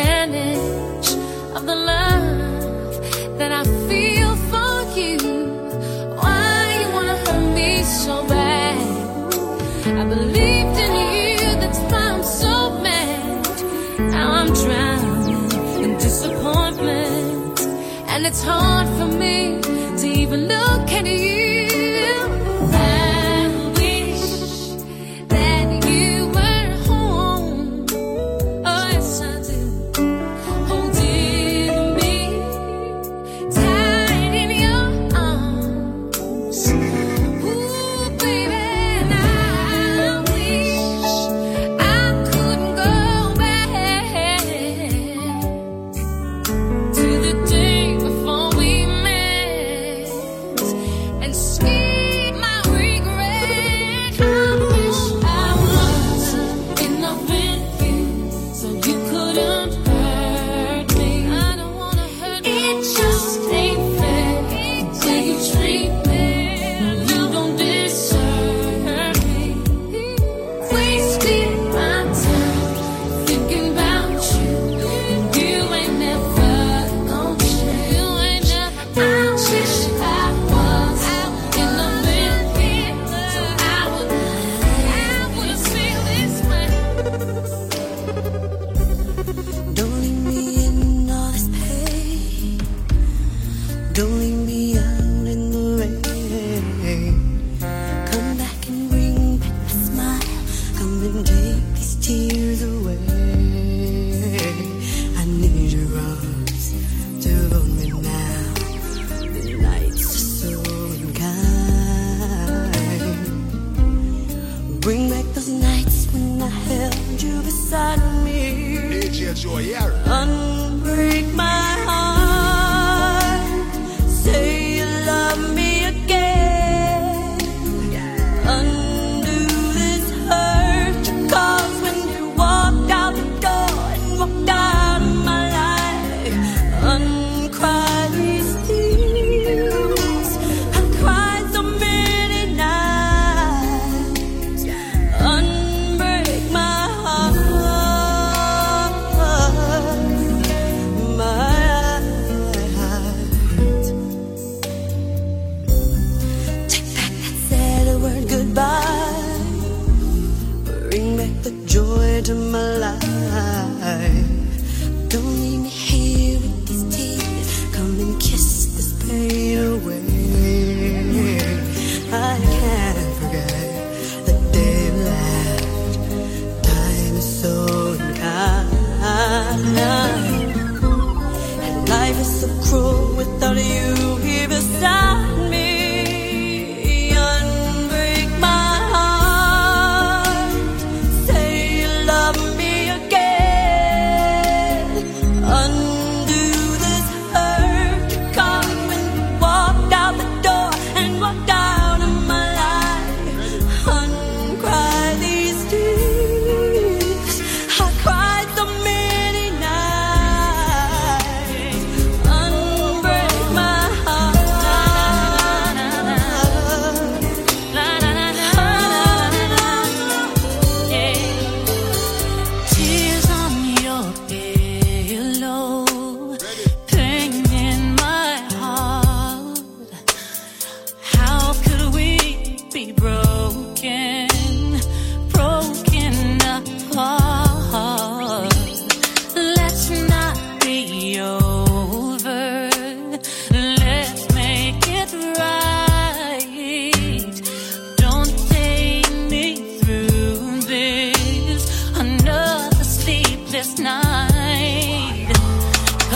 Spanish of the love that I feel for you. Why you wanna hurt me so bad? I believed in you, that's why I'm so mad. Now I'm drowned in disappointment, and it's hard for me to even look at you.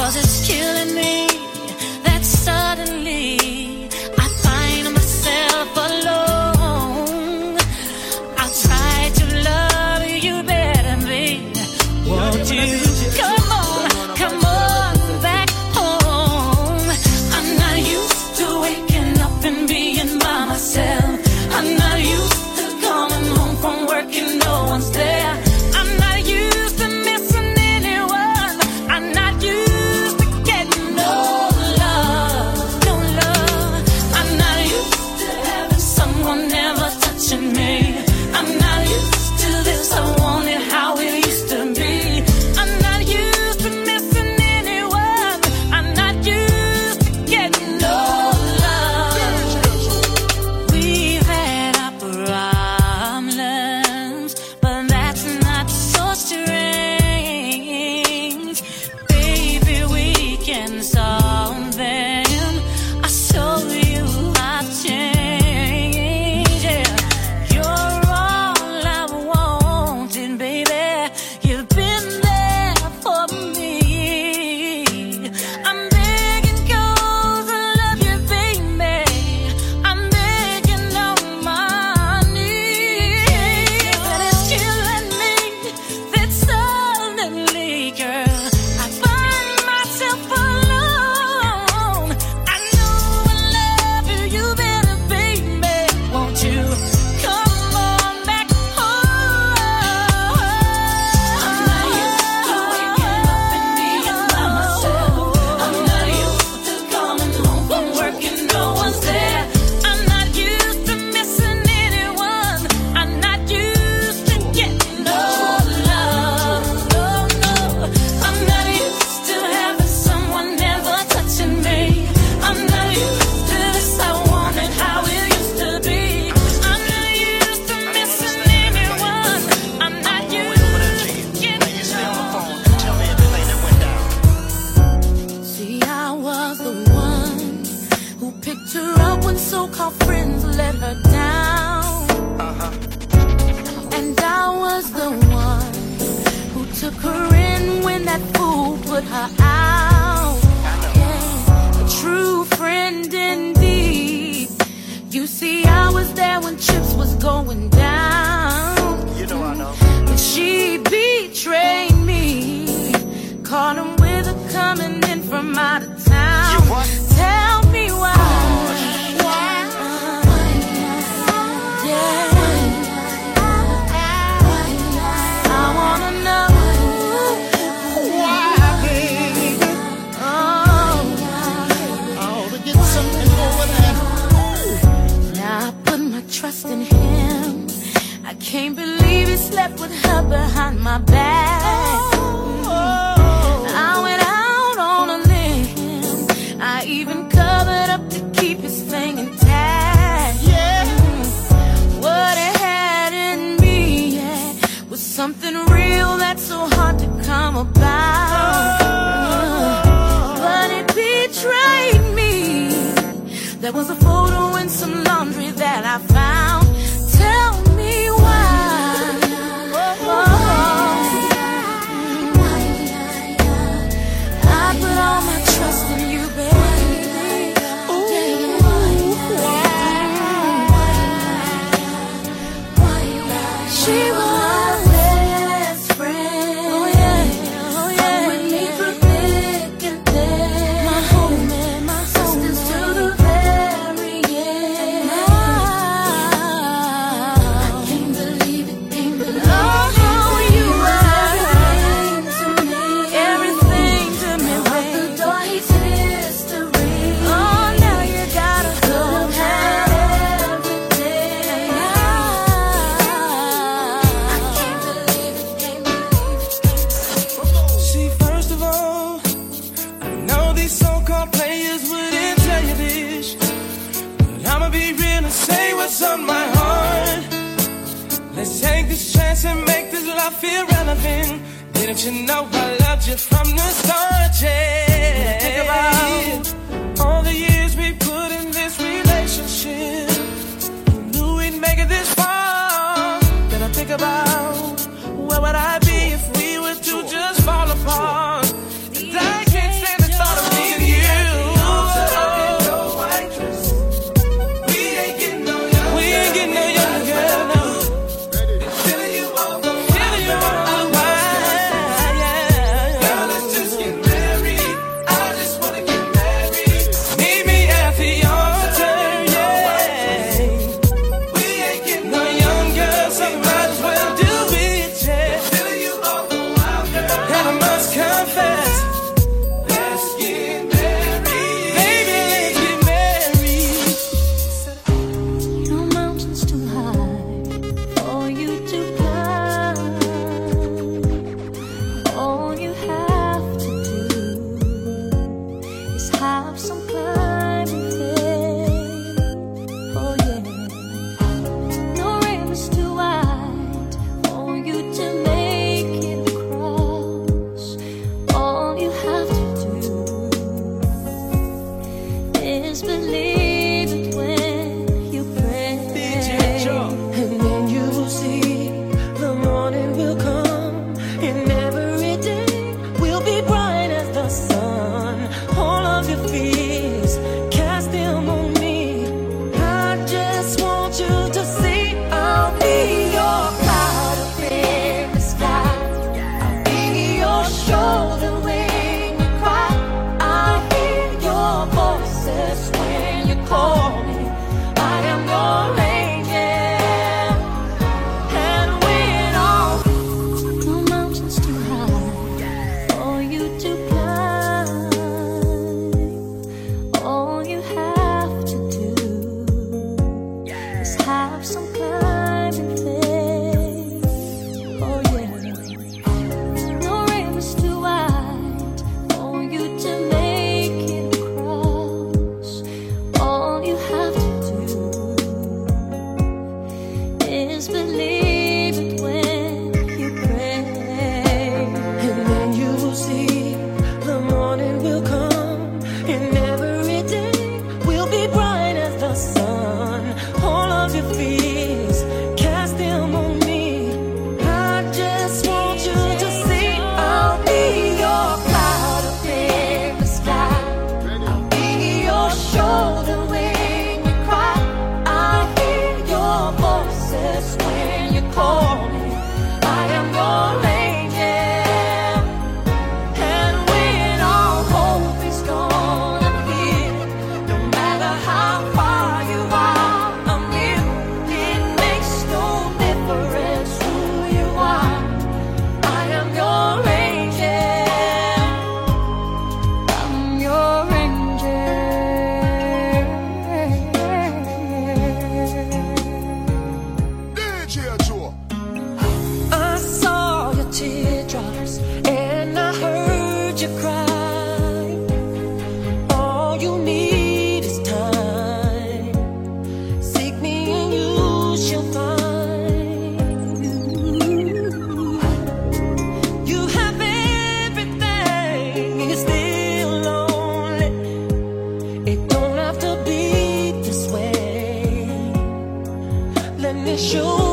Cause it's killing me. I feel relevant? Didn't you know I loved you from the start? Yeah. Think about all the years we put in this relationship. Knew we'd make it this far. Then I think about. special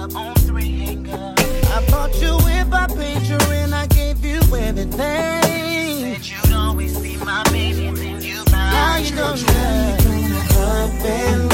up on three. I bought you with my picture and I gave you everything. Said you'd always be my baby, then you buy Now you don't know you're and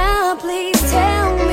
around, please tell me.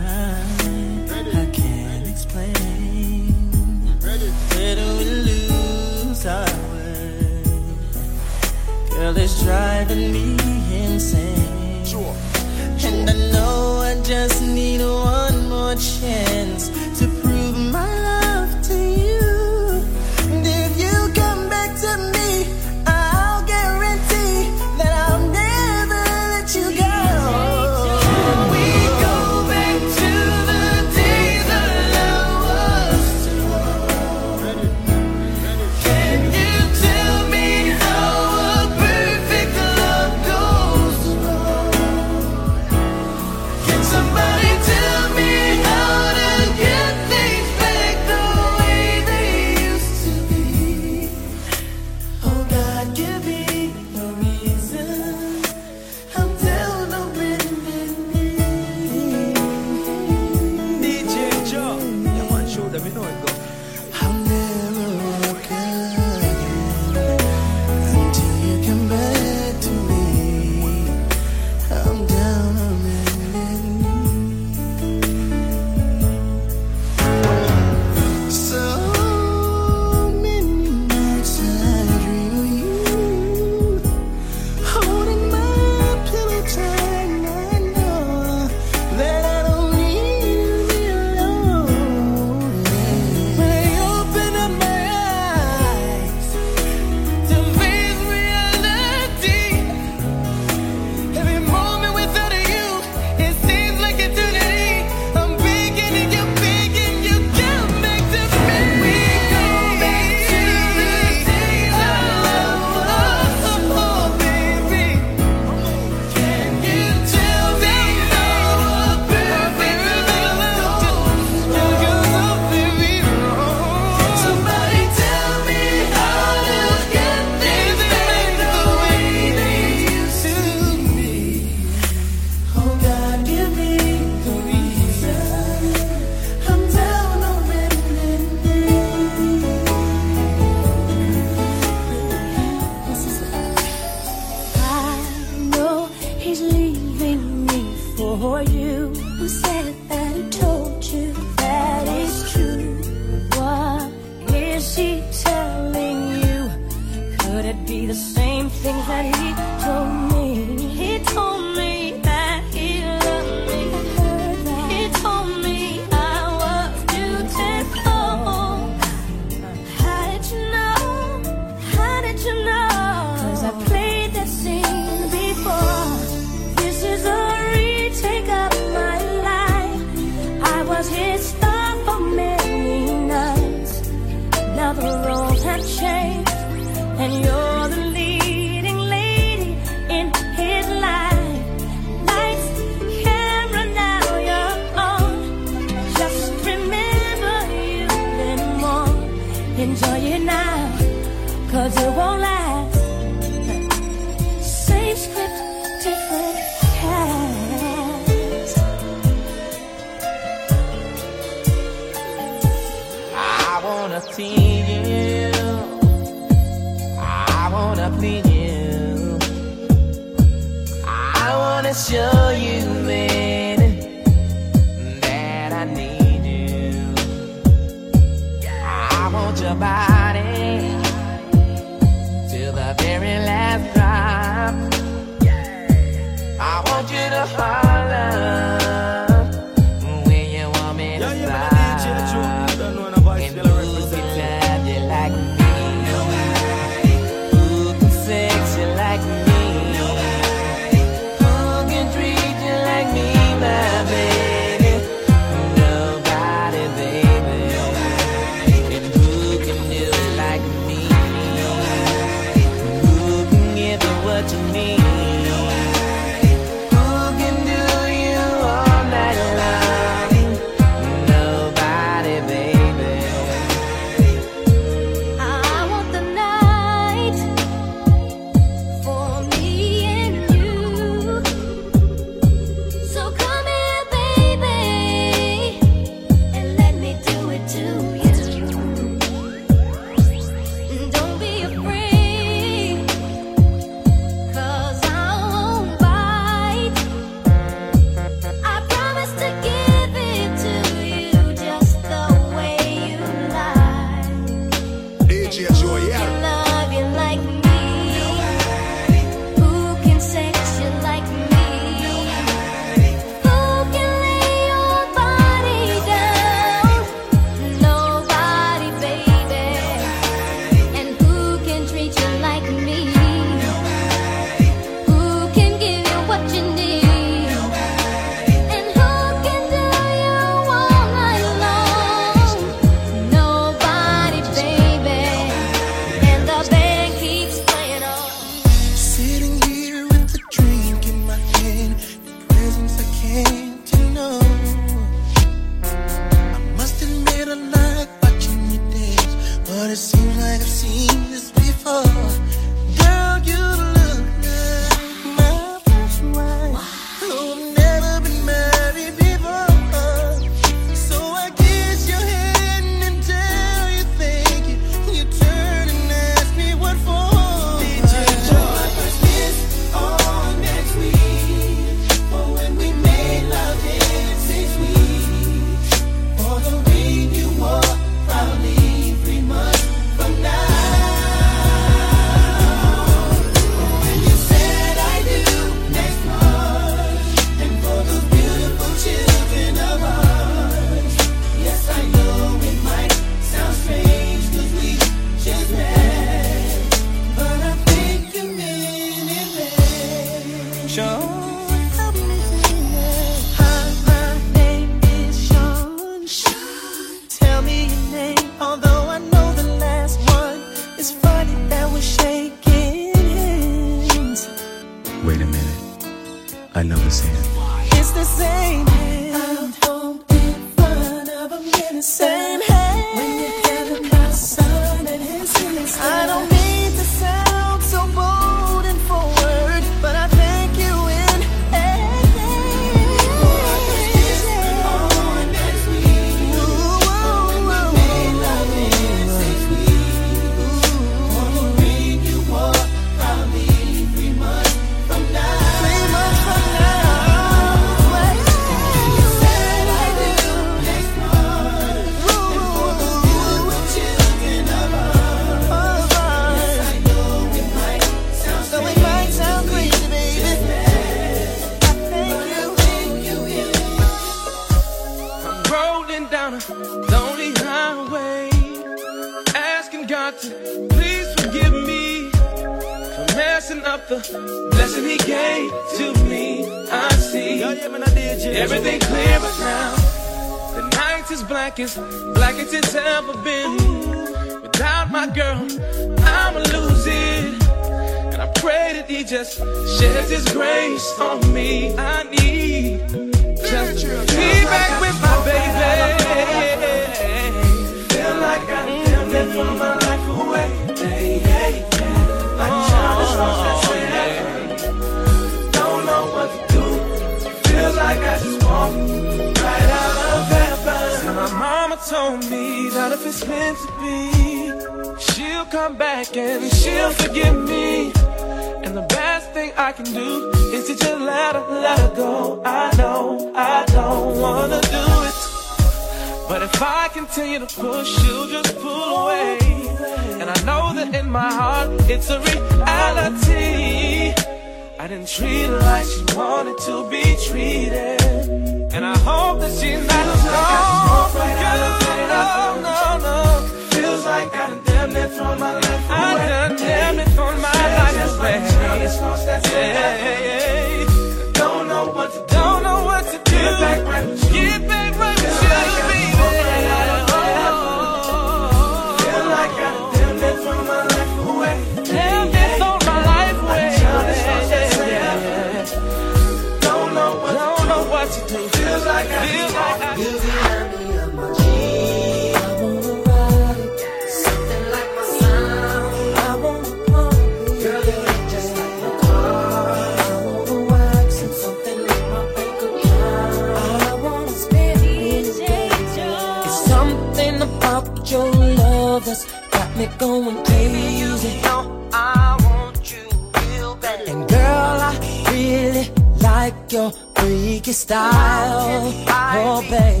your style, oh baby.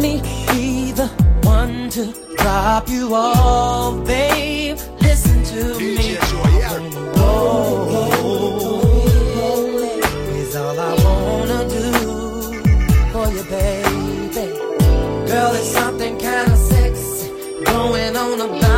me be the one to drop you off, babe. Listen to me. Oh, oh, oh, is all I wanna do for you, baby. Girl, there's something kinda sexy going on about.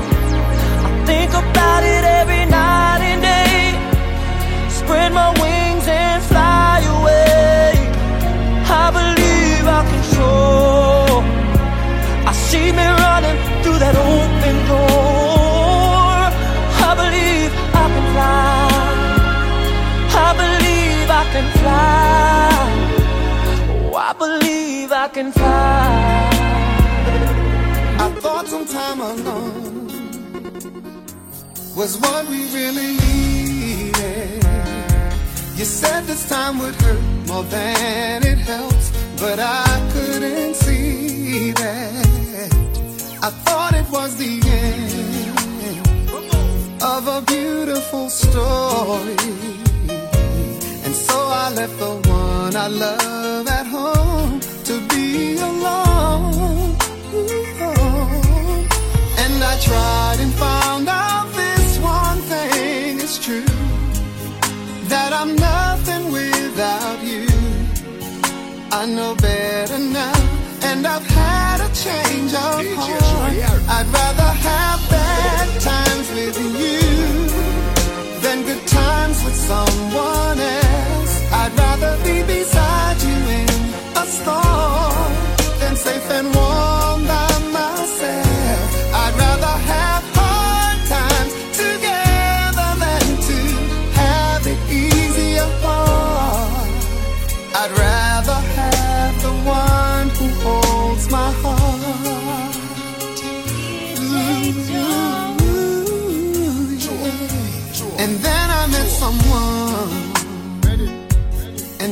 Every night and day. Spread my wings and fly away. I believe I can soar. I see me running through that open door. I believe I can fly. I believe I can fly. Oh, I believe I can fly. I thought some time alone was what we really needed. You said this time would hurt more than it helps, but I couldn't see that. I thought it was the end of a beautiful story. And so I left the one I love at home to be alone. And I tried and found out that I'm nothing without you. I know better now, and I've had a change of heart. I'd rather have bad times with you than good times with someone else. I'd rather be beside you in a storm than safe and warm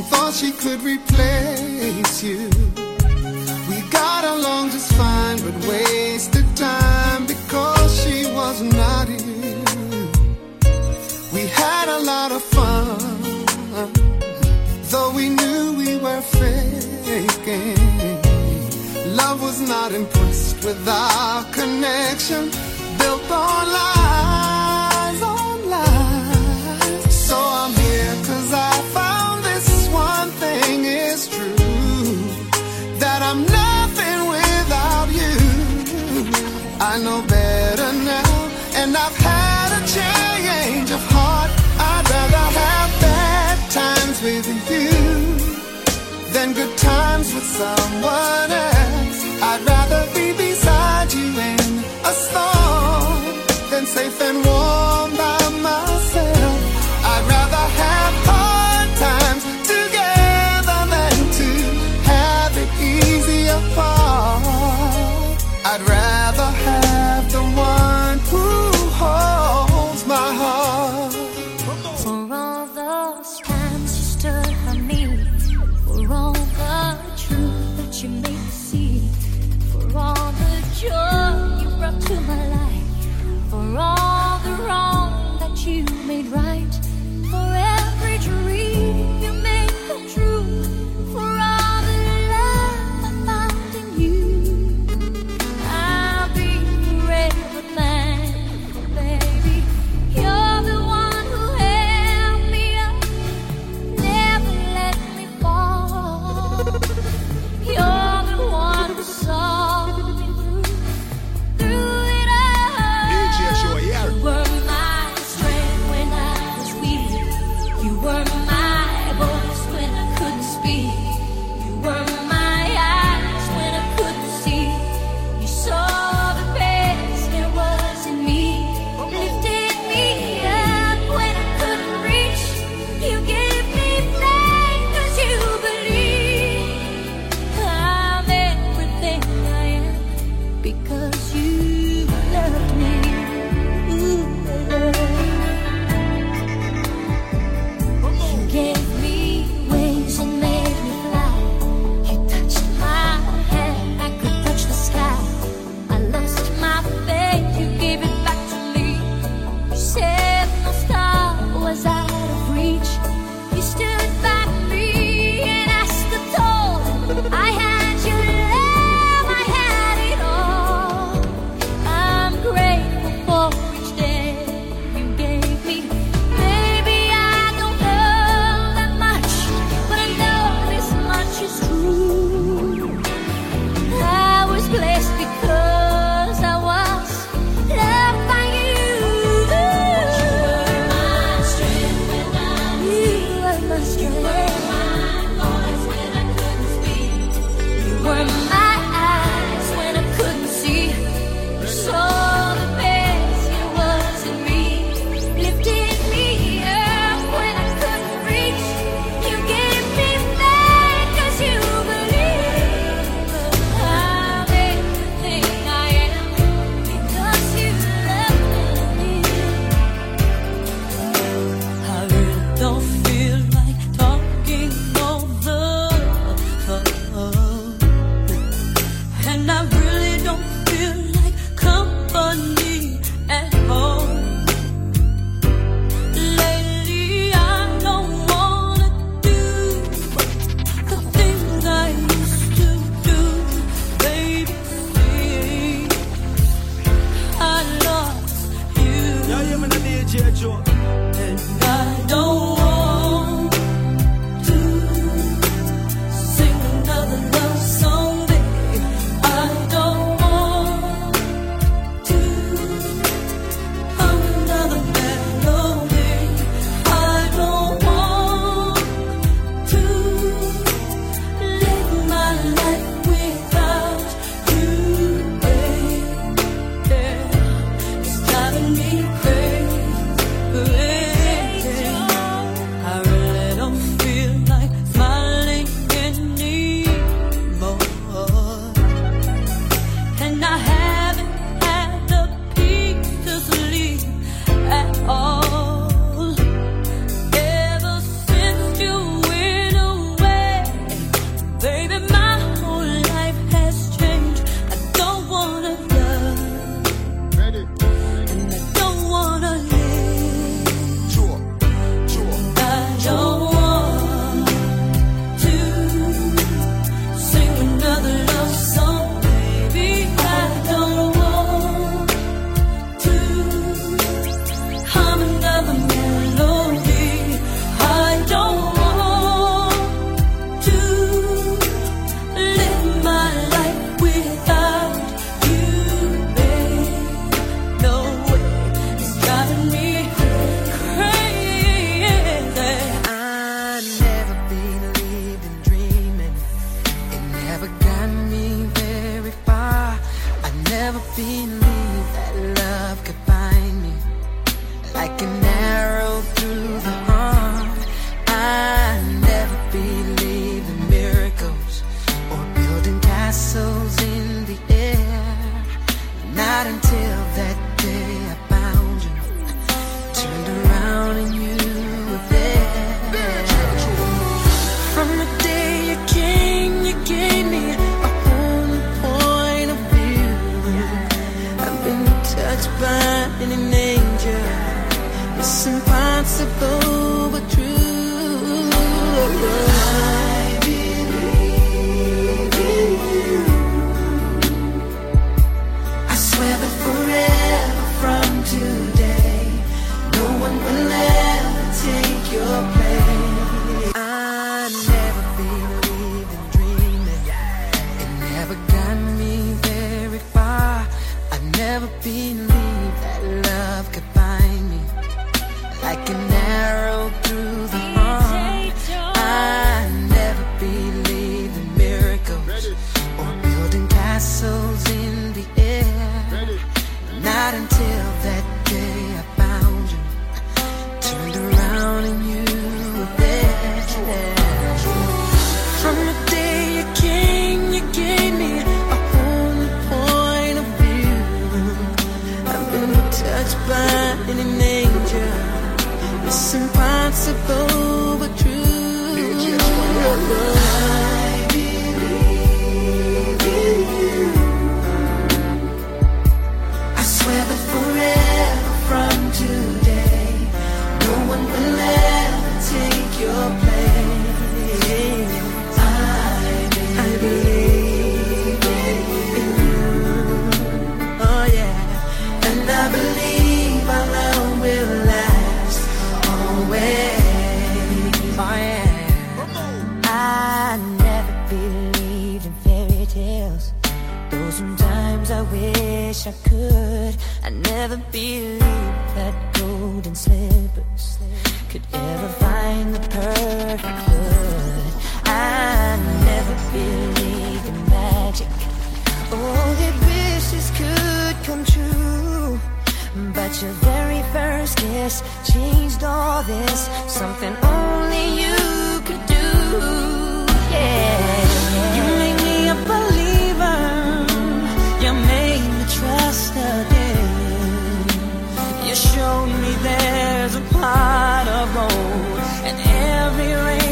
thought she could replace you. We got along just fine, but wasted time because she was not you. We had a lot of fun, though we knew we were faking. Love was not impressed with our connection, built on lies, I'm nothing without you. I know better now, and I've had a change of heart. I'd rather have bad times with you than good times with someone else. I'd rather be beside you in a storm than safe and warm I never believed that golden slippers could ever find the perfect hood. I never believed in magic. All the wishes could come true. But your very first kiss changed all this. Something. me rain.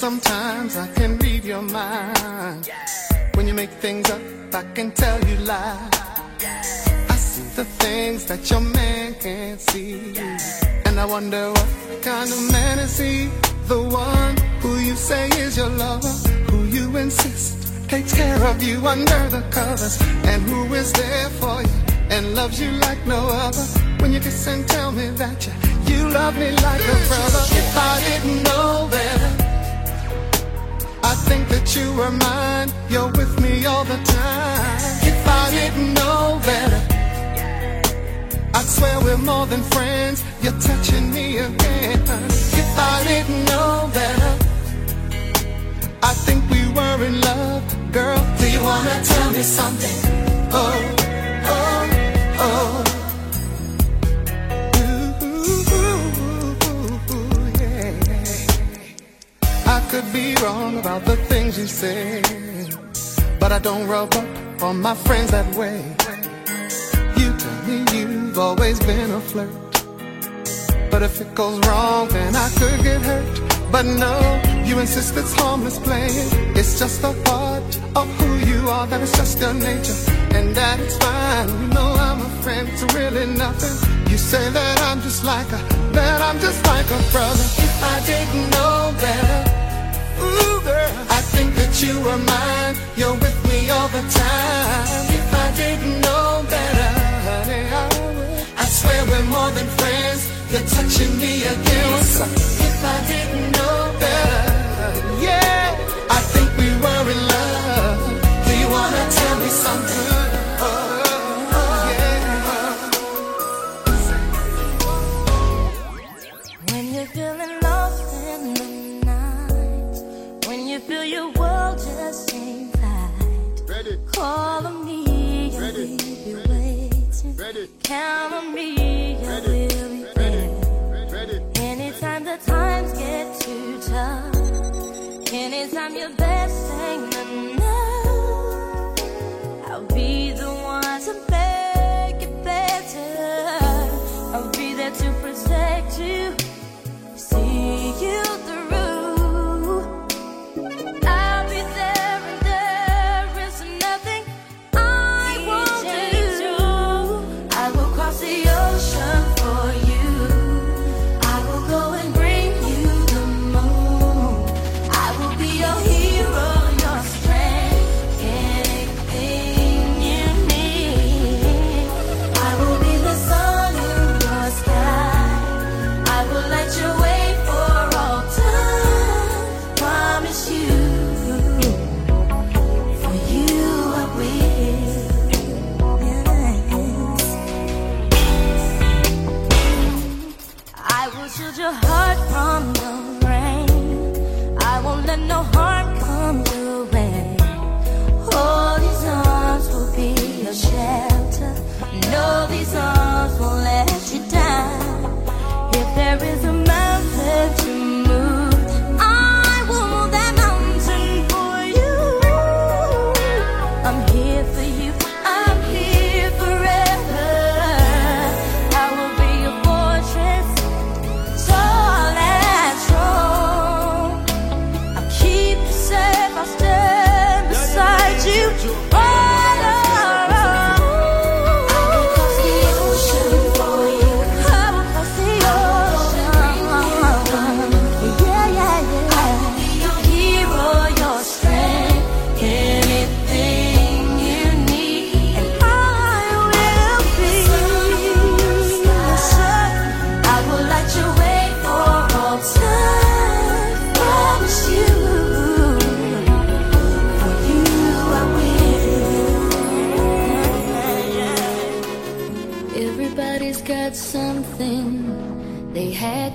Sometimes I can read your mind. When you make things up, I can tell you lies. I see the things that your man can't see. And I wonder what kind of man is he? The one who you say is your lover, who you insist takes care of you under the covers, and who is there for you and loves you like no other. When you kiss and tell me that you, you love me like a brother. If I didn't know better, I think that you were mine. You're with me all the time. If I didn't know better, I'd swear we're more than friends. You're touching me again. If I didn't know better, I think we were in love. Girl, do you wanna tell me something? Oh, could be wrong about the things you say, but I don't rub up on my friends that way. You tell me you've always been a flirt, but if it goes wrong, then I could get hurt. But no, you insist it's harmless playing. It's just a part of who you are, that it's just your nature, and that it's fine. You know I'm a friend, it's really nothing. You say that I'm just like a, that I'm just like a brother. If I didn't know better, ooh girl, I think that you were mine. You're with me all the time. If I didn't know better, honey, I would. I swear we're more than friends. You're touching me again. If I didn't Count on me, will be. Anytime the times get too tough, anytime your best ain't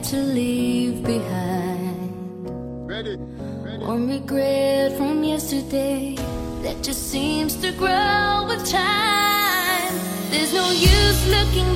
to leave behind. One regret from yesterday that just seems to grow with time. There's no use looking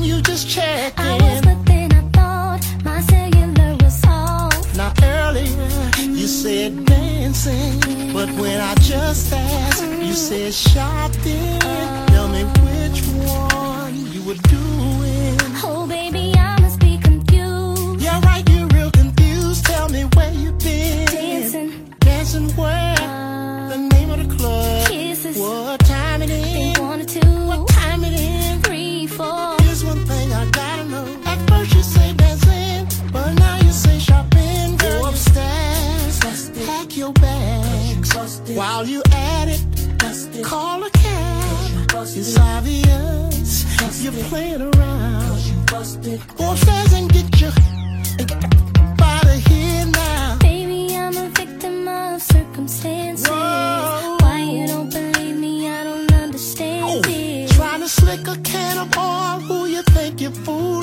You just check in? I was within, I thought my cellular was off. Now earlier, you said dancing, but when I just asked, you said shopping. Oh. Tell me which one you were doing. While you at it, Busted. call a cab. Busted. It's obvious Busted. you're playing around. You it Boy, fast and get your out of here now. Baby, I'm a victim of circumstances. Whoa. Why you don't believe me? I don't understand oh. it. Trying to slick a cannonball, who you think you're fooling?